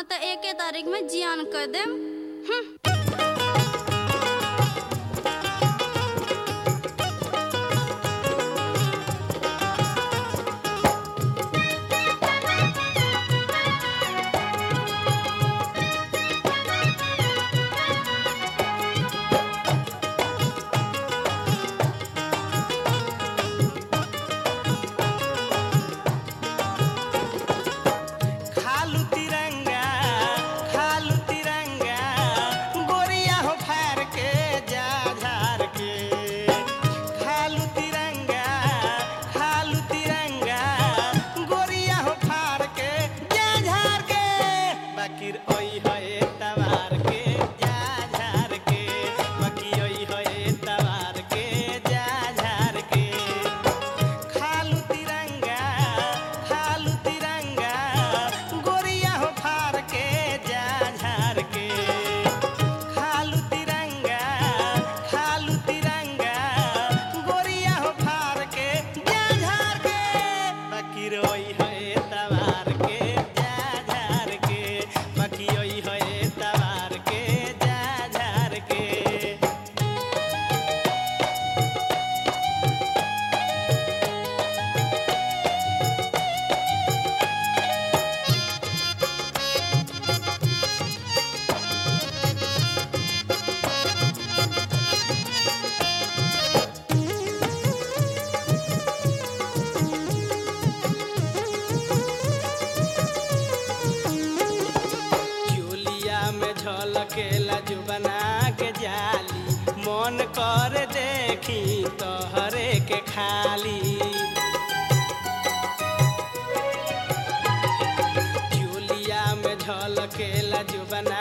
ना तो एक तारीख में जियान कर दे हम्म। देखी तो हरे के खाली। जूलिया में झलकेला जुबना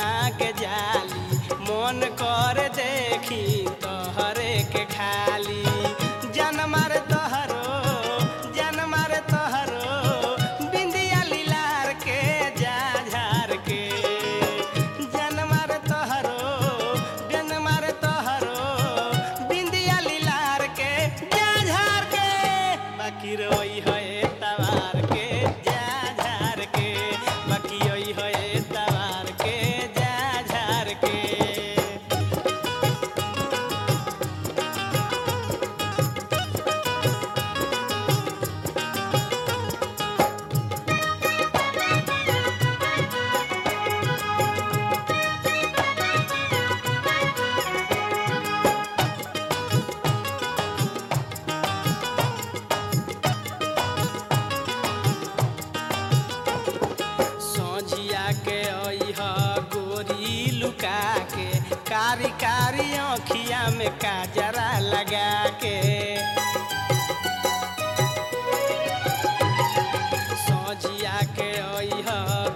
झुका के कारी कारी आँखिया में काजरा लगा के सजिया के अह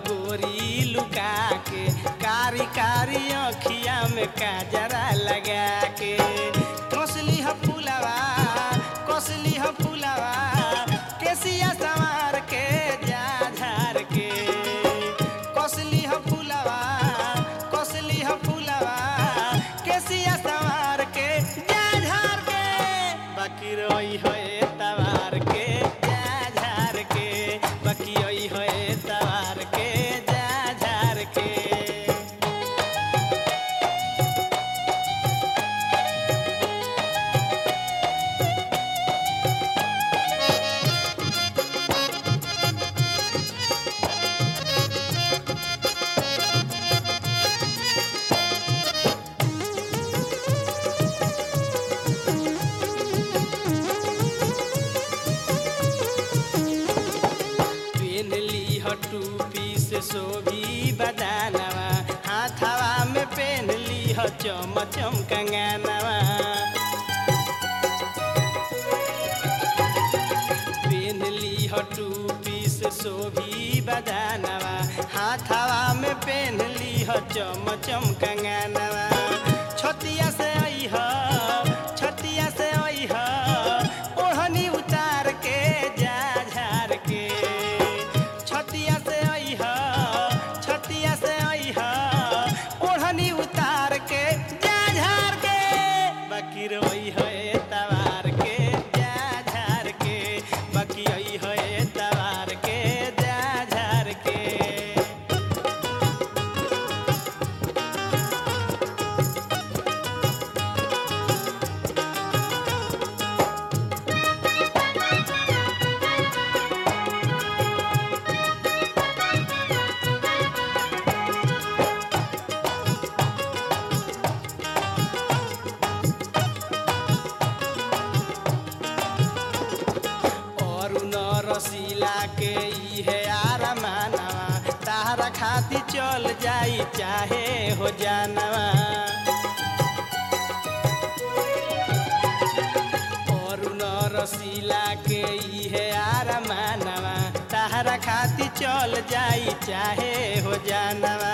सोभी बदानवा हाथवा में पहन ली हो चम चम कंगानवा ली हो टू पीस बदानवा में पहन ली हो चम चम कंगानवा। छोतिया से आई हा चल जाई, चाहे हो जानवा रसीला के इहे आरमानवा ताहरा खाती चल जाई, चाहे हो जानवा